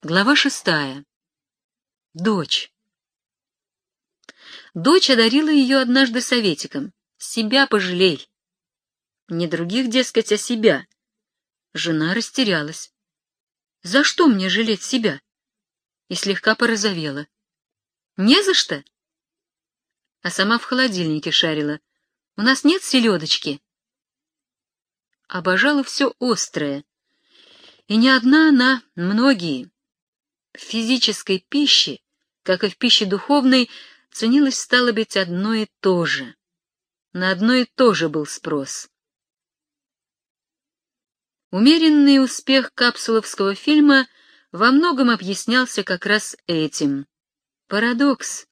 Глава шестая. Дочь. Дочь одарила ее однажды советиком. Себя пожалей. Не других, дескать, а себя. Жена растерялась. За что мне жалеть себя? И слегка порозовела. Не за что. А сама в холодильнике шарила. У нас нет селедочки. Обожала все острое. И не одна она, многие. В физической пище, как и в пище духовной, ценилось, стало быть, одно и то же. На одно и то же был спрос. Умеренный успех капсуловского фильма во многом объяснялся как раз этим. Парадокс.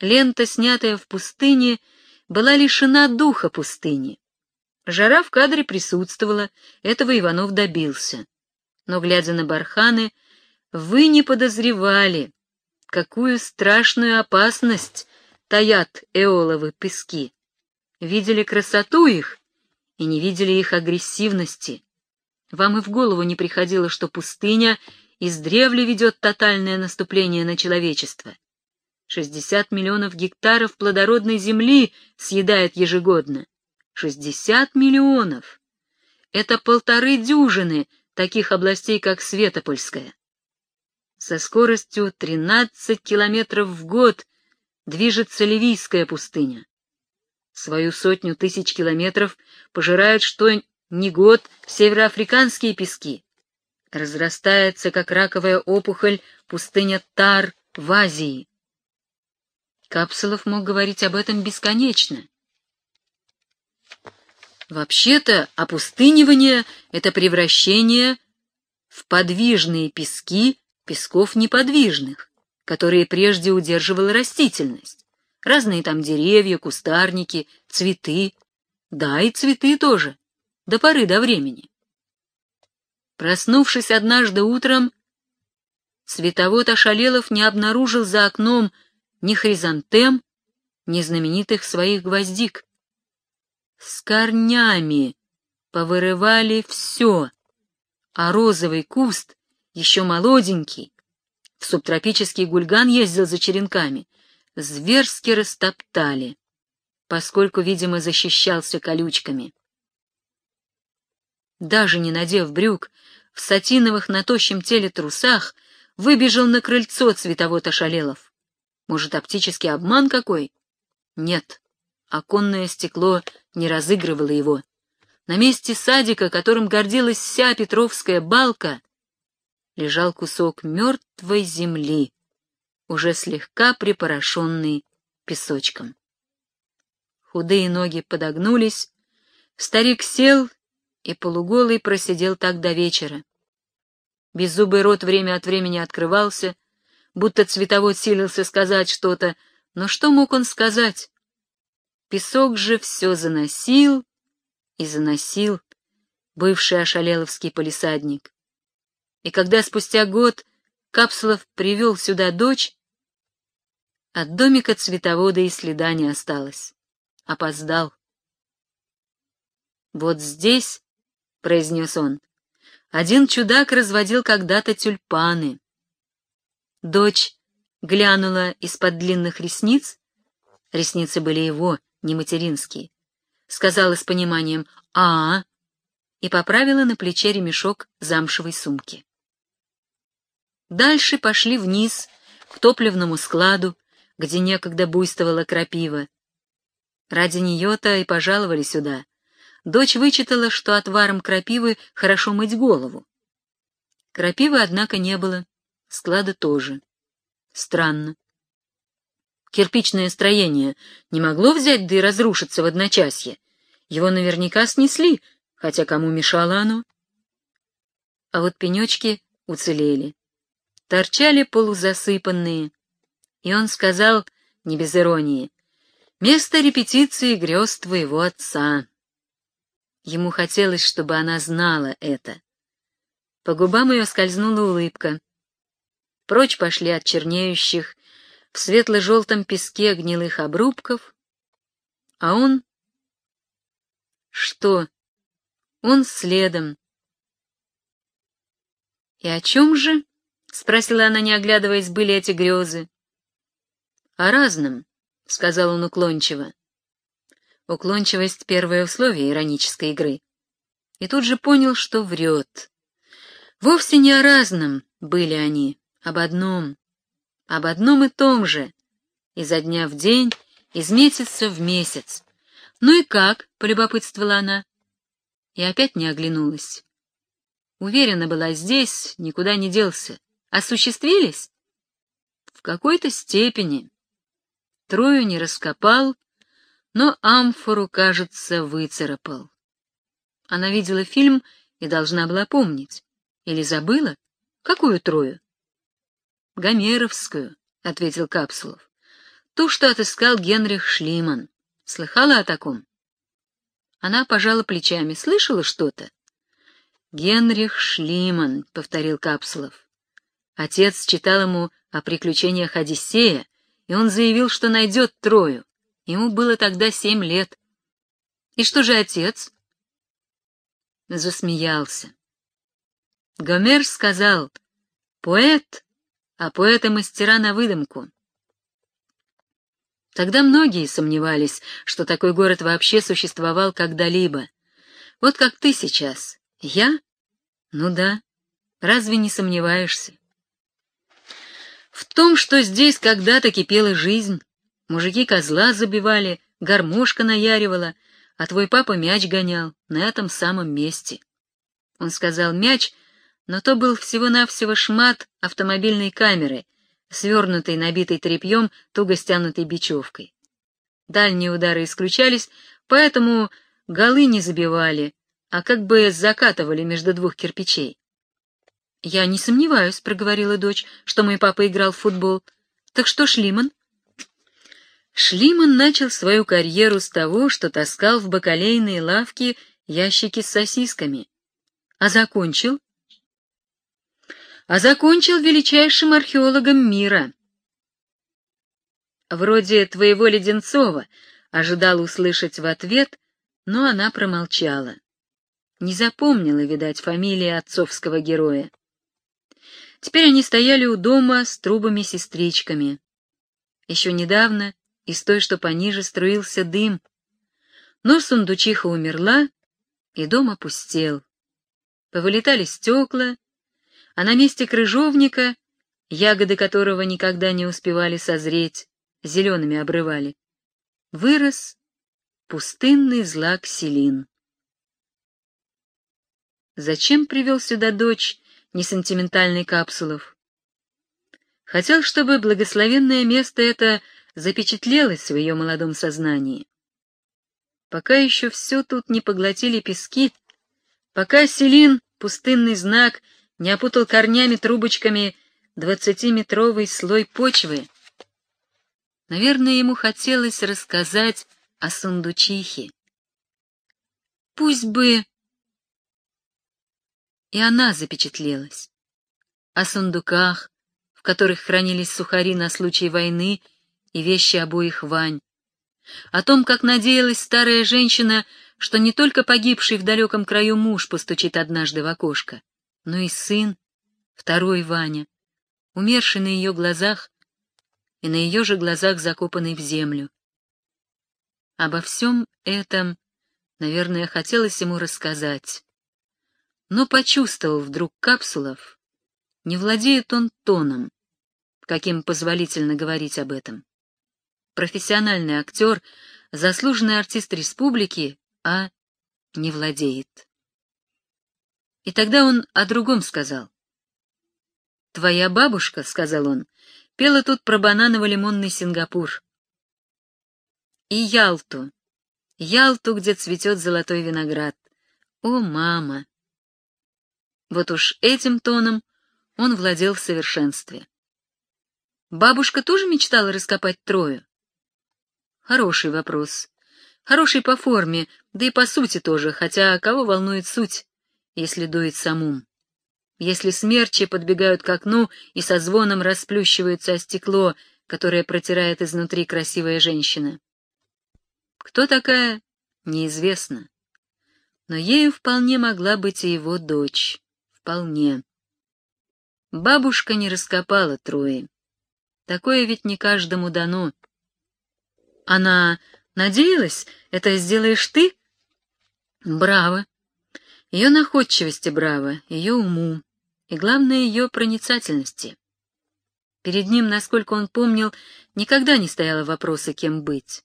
Лента, снятая в пустыне, была лишена духа пустыни. Жара в кадре присутствовала, этого Иванов добился. Но, глядя на барханы, вы не подозревали, какую страшную опасность таят эоловы пески. Видели красоту их и не видели их агрессивности. Вам и в голову не приходило, что пустыня издревле ведет тотальное наступление на человечество. 60 миллионов гектаров плодородной земли съедает ежегодно. 60 миллионов! Это полторы дюжины таких областей, как Светопольская. Со скоростью 13 километров в год движется Ливийская пустыня. Свою сотню тысяч километров пожирают что ни год североафриканские пески. Разрастается, как раковая опухоль, пустыня Тар в Азии. Капсулов мог говорить об этом бесконечно. Вообще-то опустынивание — это превращение в подвижные пески песков неподвижных, которые прежде удерживала растительность. Разные там деревья, кустарники, цветы. Да, и цветы тоже, до поры до времени. Проснувшись однажды утром, Световод Ошалелов не обнаружил за окном ни хризантем, ни знаменитых своих гвоздик. С корнями повырывали все, а розовый куст, еще молоденький, в субтропический гульган ездил за черенками, зверски растоптали, поскольку, видимо, защищался колючками. Даже не надев брюк, в сатиновых на тощем теле трусах выбежал на крыльцо цветовод ошалелов. Может, оптический обман какой? Нет, оконное стекло не разыгрывало его. На месте садика, которым гордилась вся Петровская балка, лежал кусок мертвой земли, уже слегка припорошенный песочком. Худые ноги подогнулись, старик сел и полуголый просидел так до вечера. Беззубый рот время от времени открывался, будто цветовод силился сказать что-то, но что мог он сказать? Песок же все заносил и заносил бывший ошалеловский полисадник. И когда спустя год Капсулов привел сюда дочь, от домика цветовода и следа не осталось. Опоздал. «Вот здесь», — произнес он, — «один чудак разводил когда-то тюльпаны». Дочь глянула из-под длинных ресниц, ресницы были его, не материнские, сказала с пониманием «А-а» и поправила на плече ремешок замшевой сумки. Дальше пошли вниз, к топливному складу, где некогда буйствовала крапива. Ради нее-то и пожаловали сюда. Дочь вычитала, что отваром крапивы хорошо мыть голову. Крапивы, однако, не было, склада тоже. Странно. Кирпичное строение не могло взять да и разрушиться в одночасье. Его наверняка снесли, хотя кому мешало оно? А вот пенечки уцелели. Торчали полузасыпанные. И он сказал, не без иронии, «Место репетиции грез твоего отца». Ему хотелось, чтобы она знала это. По губам ее скользнула улыбка. Прочь пошли от чернеющих, в светло-желтом песке гнилых обрубков, а он... Что? Он следом. И о чем же? — спросила она, не оглядываясь, были эти грезы. О разном, сказал он уклончиво. Уклончивость — первое условие иронической игры. И тут же понял, что врет. Вовсе не о разном были они, об одном. Об одном и том же. Изо дня в день, из месяца в месяц. «Ну и как?» — полюбопытствовала она. И опять не оглянулась. Уверена была здесь, никуда не делся. Осуществились? В какой-то степени. Трою не раскопал, но амфору, кажется, выцарапал. Она видела фильм и должна была помнить. Или забыла? Какую Трою? Гомеровскую, — ответил Капсулов. Ту, что отыскал Генрих Шлиман. Слыхала о таком? Она пожала плечами. Слышала что-то? Генрих Шлиман, — повторил Капсулов. Отец читал ему о приключениях Одиссея, и он заявил, что найдет Трою. Ему было тогда семь лет. И что же отец? Засмеялся. Гомер сказал, поэт, а поэты мастера на выдумку. Тогда многие сомневались, что такой город вообще существовал когда-либо. Вот как ты сейчас. Я? Ну да. Разве не сомневаешься? В том, что здесь когда-то кипела жизнь, мужики козла забивали, гармошка наяривала, а твой папа мяч гонял на этом самом месте. Он сказал мяч, но то был всего-навсего шмат автомобильной камеры, свернутый, набитый тряпьем, туго стянутой бечевкой. Дальние удары исключались, поэтому голы не забивали, а как бы закатывали между двух кирпичей. «Я не сомневаюсь», — проговорила дочь, — «что мой папа играл в футбол. Так что Шлиман?» Шлиман начал свою карьеру с того, что таскал в бакалейные лавки ящики с сосисками. А закончил? А закончил величайшим археологом мира. Вроде твоего Леденцова ожидал услышать в ответ, но она промолчала. Не запомнила, видать, фамилии отцовского героя. Теперь они стояли у дома с трубами-сестричками. Еще недавно из той, что пониже, струился дым. Но сундучиха умерла, и дом опустел. Повылетали стекла, а на месте крыжовника, ягоды которого никогда не успевали созреть, зелеными обрывали, вырос пустынный злак Селин. Зачем привел сюда дочь несентиментальный Капсулов. Хотел, чтобы благословенное место это запечатлелось в ее молодом сознании. Пока еще все тут не поглотили пески, пока Селин, пустынный знак, не опутал корнями-трубочками двадцатиметровый слой почвы, наверное, ему хотелось рассказать о сундучихе. Пусть бы и она запечатлелась. О сундуках, в которых хранились сухари на случай войны и вещи обоих Вань. О том, как надеялась старая женщина, что не только погибший в далеком краю муж постучит однажды в окошко, но и сын, второй Ваня, умерший на ее глазах и на ее же глазах закопанный в землю. Обо всем этом, наверное, хотелось ему рассказать. Но почувствовал вдруг Капсулов, не владеет он тоном, каким позволительно говорить об этом. Профессиональный актер, заслуженный артист республики, а не владеет. И тогда он о другом сказал. «Твоя бабушка, — сказал он, — пела тут про бананово-лимонный Сингапур. И Ялту, Ялту, где цветет золотой виноград. О, мама! Вот уж этим тоном он владел в совершенстве. Бабушка тоже мечтала раскопать Трою? Хороший вопрос. Хороший по форме, да и по сути тоже, хотя кого волнует суть, если дует самум? Если смерчи подбегают к окну и со звоном расплющиваются о стекло, которое протирает изнутри красивая женщина. Кто такая, неизвестно. Но ею вполне могла быть и его дочь вполне. Бабушка не раскопала Трои. Такое ведь не каждому дано. Она надеялась, это сделаешь ты? Браво. Ее находчивости браво, ее уму и, главное, ее проницательности. Перед ним, насколько он помнил, никогда не стояло вопроса, кем быть.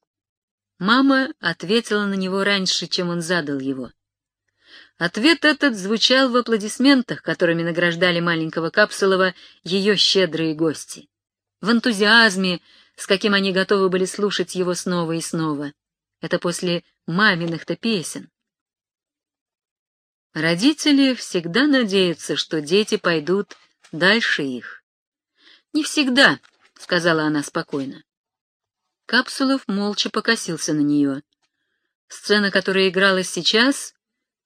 Мама ответила на него раньше, чем он задал его. Ответ этот звучал в аплодисментах, которыми награждали маленького Капсулова ее щедрые гости. В энтузиазме, с каким они готовы были слушать его снова и снова. Это после маминых-то песен. Родители всегда надеются, что дети пойдут дальше их. «Не всегда», — сказала она спокойно. Капсулов молча покосился на нее. Сцена, которая игралась сейчас,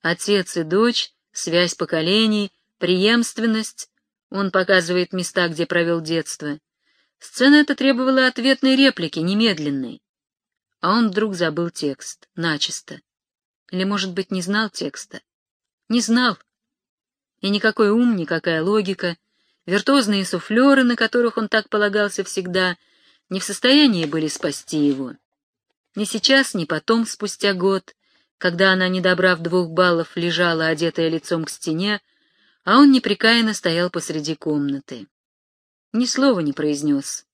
Отец и дочь, связь поколений, преемственность. Он показывает места, где провел детство. Сцена эта требовала ответной реплики, немедленной. А он вдруг забыл текст, начисто. Или, может быть, не знал текста? Не знал. И никакой ум, никакая логика, виртуозные суфлеры, на которых он так полагался всегда, не в состоянии были спасти его. Ни сейчас, ни потом, спустя год, когда она, не добрав двух баллов, лежала, одетая лицом к стене, а он непрекаянно стоял посреди комнаты. Ни слова не произнес.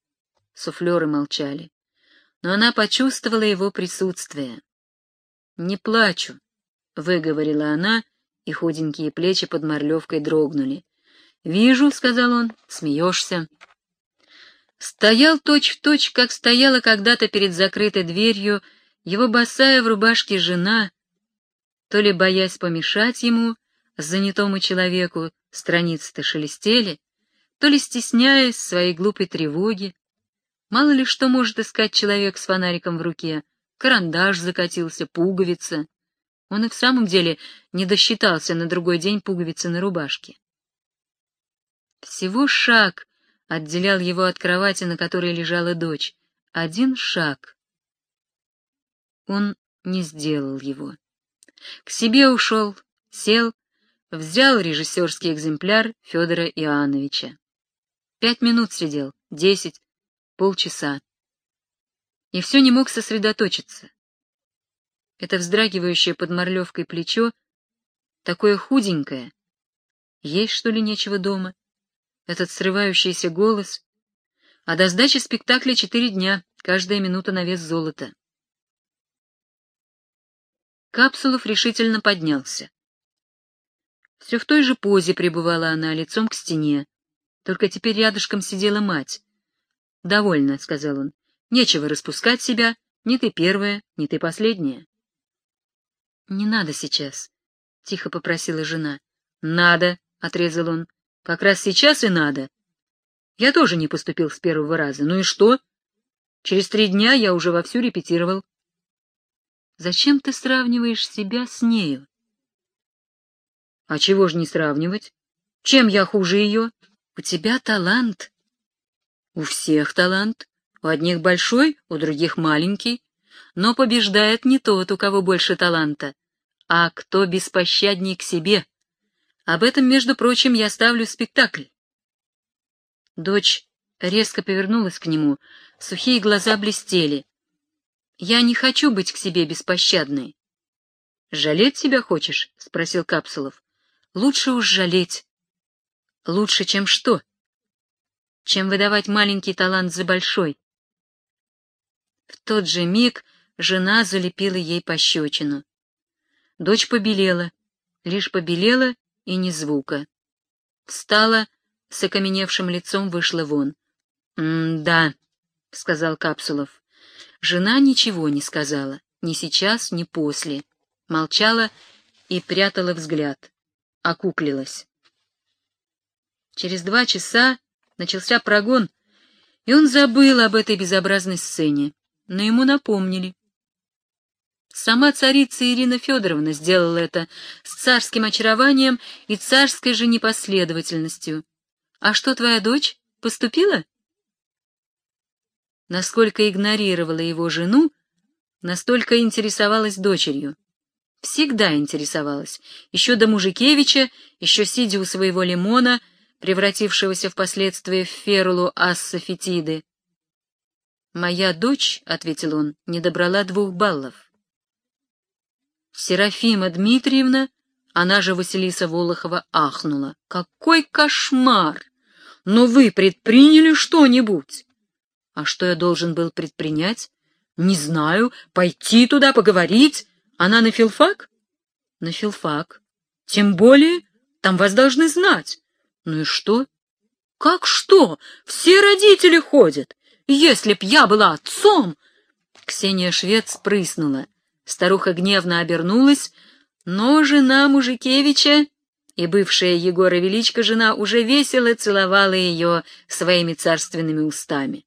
Суфлеры молчали. Но она почувствовала его присутствие. «Не плачу», — выговорила она, и худенькие плечи под морлевкой дрогнули. «Вижу», — сказал он, — «смеешься». Стоял точь-в-точь, точь, как стояла когда-то перед закрытой дверью его босая в рубашке жена, то ли боясь помешать ему, занятому человеку, страницы-то шелестели, то ли стесняясь своей глупой тревоги. Мало ли что может искать человек с фонариком в руке. Карандаш закатился, пуговица. Он и в самом деле не досчитался на другой день пуговицы на рубашке. Всего шаг отделял его от кровати, на которой лежала дочь. Один шаг. Он не сделал его. К себе ушел, сел, взял режиссерский экземпляр Федора Иоанновича. Пять минут сидел, десять, полчаса. И все не мог сосредоточиться. Это вздрагивающее под морлевкой плечо, такое худенькое. Есть, что ли, нечего дома? Этот срывающийся голос. А до сдачи спектакля четыре дня, каждая минута на вес золота. Капсулов решительно поднялся. Все в той же позе пребывала она, лицом к стене. Только теперь рядышком сидела мать. «Довольно», — сказал он. «Нечего распускать себя. Ни ты первая, ни ты последняя». «Не надо сейчас», — тихо попросила жена. «Надо», — отрезал он. «Как раз сейчас и надо. Я тоже не поступил с первого раза. Ну и что? Через три дня я уже вовсю репетировал. Зачем ты сравниваешь себя с нею? А чего ж не сравнивать? Чем я хуже ее? У тебя талант. У всех талант. У одних большой, у других маленький. Но побеждает не тот, у кого больше таланта, а кто беспощадней к себе. Об этом, между прочим, я ставлю спектакль. Дочь резко повернулась к нему, сухие глаза блестели. Я не хочу быть к себе беспощадной. — Жалеть себя хочешь? — спросил Капсулов. — Лучше уж жалеть. — Лучше, чем что? — Чем выдавать маленький талант за большой. В тот же миг жена залепила ей пощечину. Дочь побелела, лишь побелела и ни звука. Встала, с окаменевшим лицом вышла вон. — Да, — сказал Капсулов. Жена ничего не сказала, ни сейчас, ни после. Молчала и прятала взгляд. Окуклилась. Через два часа начался прогон, и он забыл об этой безобразной сцене, но ему напомнили. Сама царица Ирина Федоровна сделала это с царским очарованием и царской же непоследовательностью. А что твоя дочь? Поступила? Насколько игнорировала его жену, настолько интересовалась дочерью. Всегда интересовалась. Еще до Мужикевича, еще сидя у своего лимона, превратившегося впоследствии в ферулу ассофетиды. «Моя дочь», — ответил он, — «не добрала двух баллов». Серафима Дмитриевна, она же Василиса Волохова, ахнула. «Какой кошмар! Но вы предприняли что-нибудь?» «А что я должен был предпринять?» «Не знаю. Пойти туда, поговорить. Она на филфак?» «На филфак. Тем более, там вас должны знать. Ну и что?» «Как что? Все родители ходят. Если б я была отцом...» Ксения Швед спрыснула. Старуха гневно обернулась, но жена Мужикевича и бывшая Егора Величко жена уже весело целовала ее своими царственными устами.